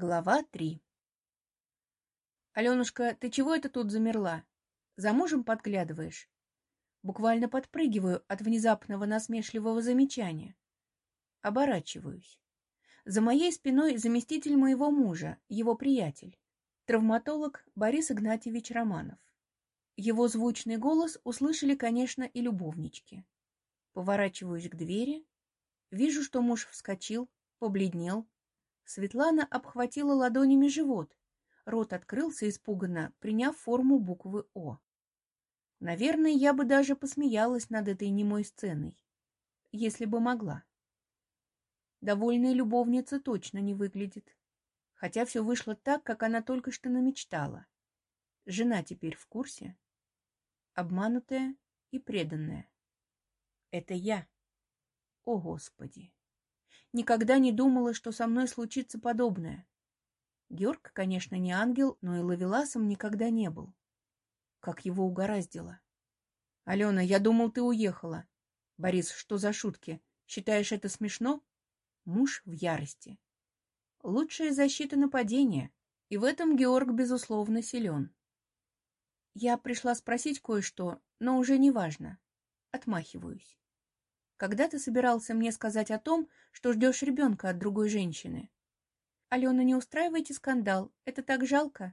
Глава три «Аленушка, ты чего это тут замерла? За мужем подглядываешь?» Буквально подпрыгиваю от внезапного насмешливого замечания. Оборачиваюсь. За моей спиной заместитель моего мужа, его приятель, травматолог Борис Игнатьевич Романов. Его звучный голос услышали, конечно, и любовнички. Поворачиваюсь к двери, вижу, что муж вскочил, побледнел, Светлана обхватила ладонями живот. Рот открылся испуганно, приняв форму буквы «О». Наверное, я бы даже посмеялась над этой немой сценой, если бы могла. Довольная любовница точно не выглядит, хотя все вышло так, как она только что намечтала. Жена теперь в курсе, обманутая и преданная. Это я. О, Господи! Никогда не думала, что со мной случится подобное. Георг, конечно, не ангел, но и ловеласом никогда не был. Как его угораздило. — Алена, я думал, ты уехала. — Борис, что за шутки? Считаешь это смешно? Муж в ярости. Лучшая защита нападения, и в этом Георг, безусловно, силен. Я пришла спросить кое-что, но уже не важно. Отмахиваюсь. Когда ты собирался мне сказать о том, что ждешь ребенка от другой женщины? Алена, не устраивайте скандал, это так жалко.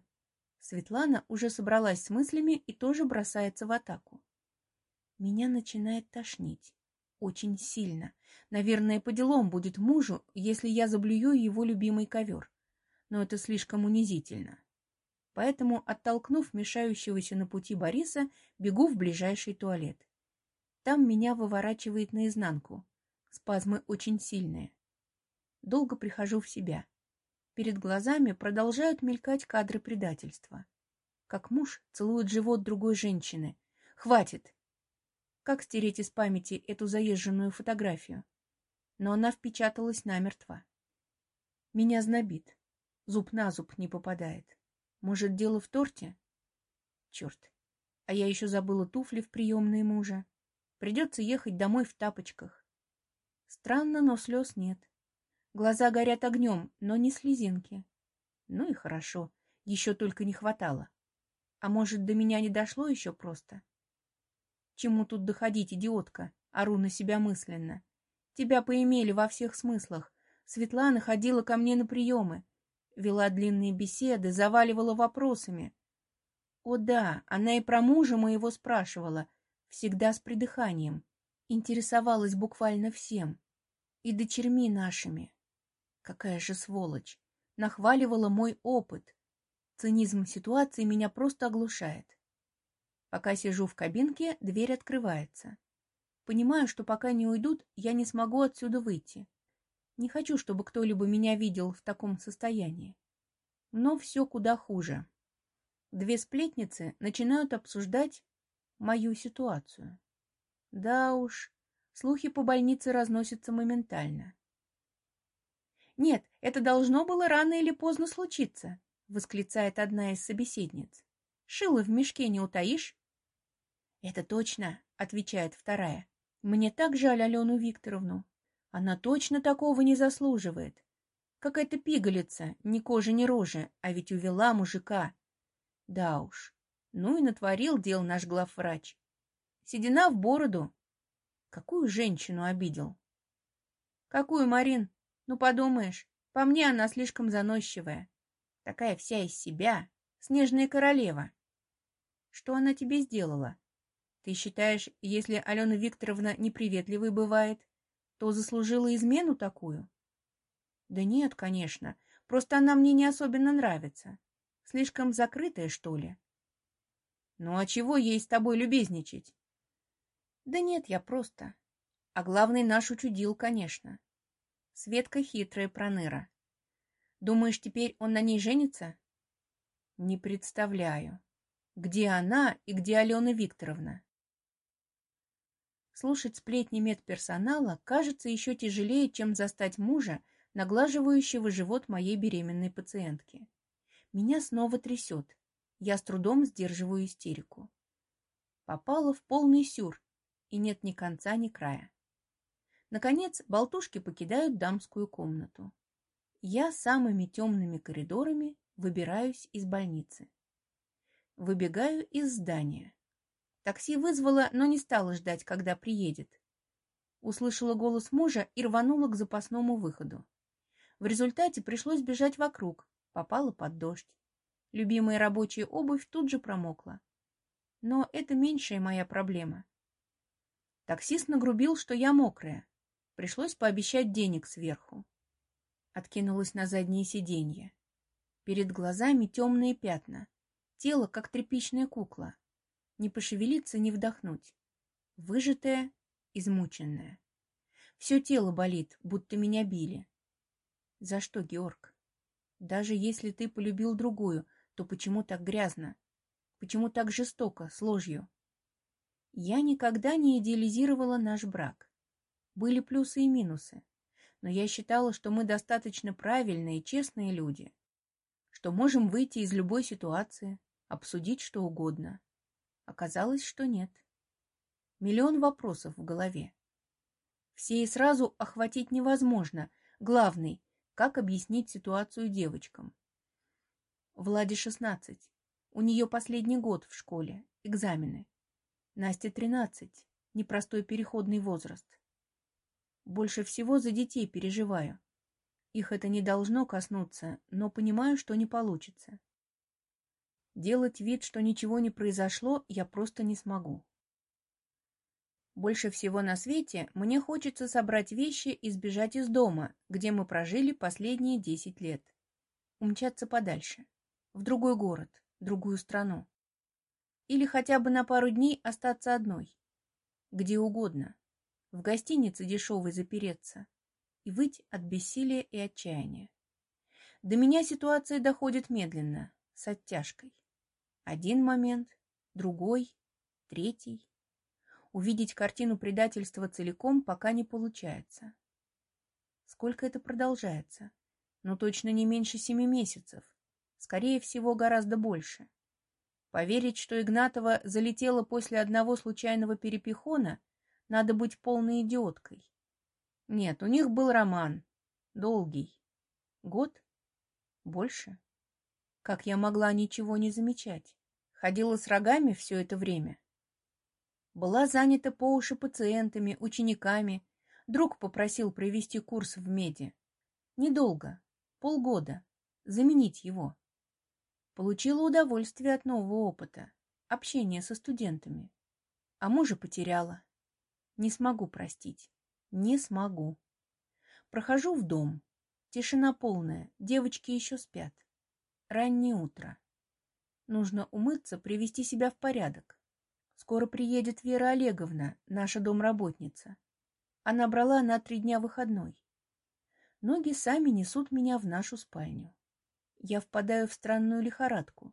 Светлана уже собралась с мыслями и тоже бросается в атаку. Меня начинает тошнить. Очень сильно. Наверное, по делам будет мужу, если я заблюю его любимый ковер. Но это слишком унизительно. Поэтому, оттолкнув мешающегося на пути Бориса, бегу в ближайший туалет. Там меня выворачивает наизнанку. Спазмы очень сильные. Долго прихожу в себя. Перед глазами продолжают мелькать кадры предательства. Как муж целует живот другой женщины. Хватит! Как стереть из памяти эту заезженную фотографию? Но она впечаталась намертво. Меня знобит. Зуб на зуб не попадает. Может, дело в торте? Черт. А я еще забыла туфли в приемные мужа. Придется ехать домой в тапочках. Странно, но слез нет. Глаза горят огнем, но не слезинки. Ну и хорошо, еще только не хватало. А может, до меня не дошло еще просто? Чему тут доходить, идиотка? Ору на себя мысленно. Тебя поимели во всех смыслах. Светлана ходила ко мне на приемы. Вела длинные беседы, заваливала вопросами. О да, она и про мужа моего спрашивала, всегда с придыханием, интересовалась буквально всем, и дочерьми нашими. Какая же сволочь! Нахваливала мой опыт. Цинизм ситуации меня просто оглушает. Пока сижу в кабинке, дверь открывается. Понимаю, что пока не уйдут, я не смогу отсюда выйти. Не хочу, чтобы кто-либо меня видел в таком состоянии. Но все куда хуже. Две сплетницы начинают обсуждать мою ситуацию. Да уж, слухи по больнице разносятся моментально. «Нет, это должно было рано или поздно случиться», — восклицает одна из собеседниц. «Шило в мешке не утаишь?» «Это точно», — отвечает вторая. «Мне так жаль Алену Викторовну. Она точно такого не заслуживает. Какая-то пигалица, ни кожи, ни рожи, а ведь увела мужика. Да уж, ну и натворил дел наш главврач. Седина в бороду. Какую женщину обидел? Какую, Марин? Ну, подумаешь, по мне она слишком заносчивая. Такая вся из себя, снежная королева. Что она тебе сделала? Ты считаешь, если Алена Викторовна неприветливой бывает, то заслужила измену такую? Да нет, конечно, просто она мне не особенно нравится. Слишком закрытая, что ли? Ну а чего ей с тобой любезничать? Да нет, я просто. А главный наш учудил, конечно. Светка хитрая проныра. Думаешь, теперь он на ней женится? Не представляю. Где она и где Алена Викторовна? Слушать сплетни медперсонала кажется еще тяжелее, чем застать мужа, наглаживающего живот моей беременной пациентки. Меня снова трясет. Я с трудом сдерживаю истерику. Попала в полный сюр, и нет ни конца, ни края. Наконец, болтушки покидают дамскую комнату. Я самыми темными коридорами выбираюсь из больницы. Выбегаю из здания. Такси вызвала, но не стала ждать, когда приедет. Услышала голос мужа и рванула к запасному выходу. В результате пришлось бежать вокруг, попала под дождь. Любимая рабочая обувь тут же промокла. Но это меньшая моя проблема. Таксист нагрубил, что я мокрая. Пришлось пообещать денег сверху. Откинулась на заднее сиденье. Перед глазами темные пятна. Тело, как тряпичная кукла. Не пошевелиться, не вдохнуть. Выжатая, измученная. Все тело болит, будто меня били. За что, Георг? Даже если ты полюбил другую, то почему так грязно? Почему так жестоко, с ложью? Я никогда не идеализировала наш брак. Были плюсы и минусы но я считала, что мы достаточно правильные и честные люди, что можем выйти из любой ситуации, обсудить что угодно. Оказалось, что нет. Миллион вопросов в голове. Все и сразу охватить невозможно. Главный — как объяснить ситуацию девочкам. Владе 16. У нее последний год в школе, экзамены. Насте 13. Непростой переходный возраст. Больше всего за детей переживаю. Их это не должно коснуться, но понимаю, что не получится. Делать вид, что ничего не произошло, я просто не смогу. Больше всего на свете мне хочется собрать вещи и сбежать из дома, где мы прожили последние десять лет. Умчаться подальше. В другой город, другую страну. Или хотя бы на пару дней остаться одной. Где угодно в гостинице дешевой запереться и выть от бессилия и отчаяния. До меня ситуация доходит медленно, с оттяжкой. Один момент, другой, третий. Увидеть картину предательства целиком пока не получается. Сколько это продолжается? Ну, точно не меньше семи месяцев. Скорее всего, гораздо больше. Поверить, что Игнатова залетела после одного случайного перепихона – надо быть полной идиоткой. Нет, у них был роман. Долгий. Год? Больше? Как я могла ничего не замечать? Ходила с рогами все это время. Была занята по уши пациентами, учениками. Друг попросил провести курс в меди. Недолго. Полгода. Заменить его. Получила удовольствие от нового опыта. Общения со студентами. А мужа потеряла. Не смогу простить. Не смогу. Прохожу в дом. Тишина полная. Девочки еще спят. Раннее утро. Нужно умыться, привести себя в порядок. Скоро приедет Вера Олеговна, наша домработница. Она брала на три дня выходной. Ноги сами несут меня в нашу спальню. Я впадаю в странную лихорадку.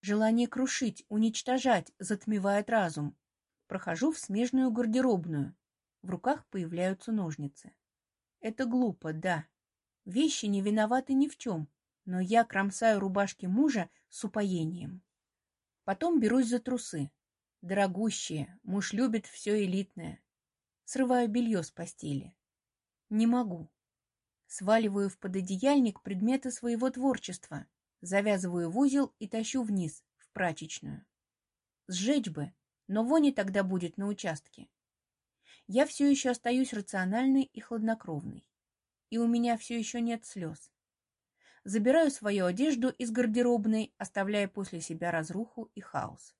Желание крушить, уничтожать затмевает разум. Прохожу в смежную гардеробную. В руках появляются ножницы. Это глупо, да. Вещи не виноваты ни в чем, но я кромсаю рубашки мужа с упоением. Потом берусь за трусы. Дорогущие, муж любит все элитное. Срываю белье с постели. Не могу. Сваливаю в пододеяльник предметы своего творчества, завязываю в узел и тащу вниз, в прачечную. Сжечь бы, но вони тогда будет на участке. Я все еще остаюсь рациональной и хладнокровной. И у меня все еще нет слез. Забираю свою одежду из гардеробной, оставляя после себя разруху и хаос.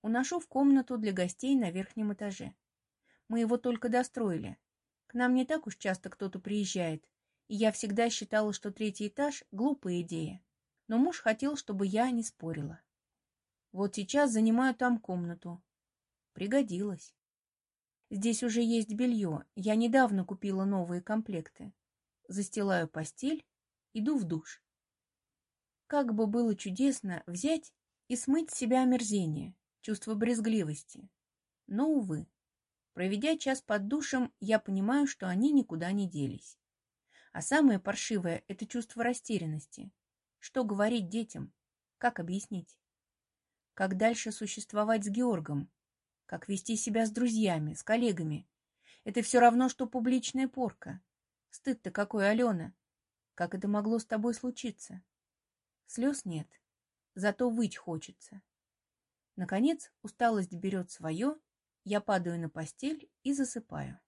Уношу в комнату для гостей на верхнем этаже. Мы его только достроили. К нам не так уж часто кто-то приезжает, и я всегда считала, что третий этаж — глупая идея. Но муж хотел, чтобы я не спорила. Вот сейчас занимаю там комнату. Пригодилось. Здесь уже есть белье. Я недавно купила новые комплекты. Застилаю постель, иду в душ. Как бы было чудесно взять и смыть с себя омерзение, чувство брезгливости. Но, увы, проведя час под душем, я понимаю, что они никуда не делись. А самое паршивое — это чувство растерянности. Что говорить детям? Как объяснить? как дальше существовать с Георгом, как вести себя с друзьями, с коллегами. Это все равно, что публичная порка. Стыд-то какой, Алена. Как это могло с тобой случиться? Слез нет, зато выть хочется. Наконец усталость берет свое, я падаю на постель и засыпаю.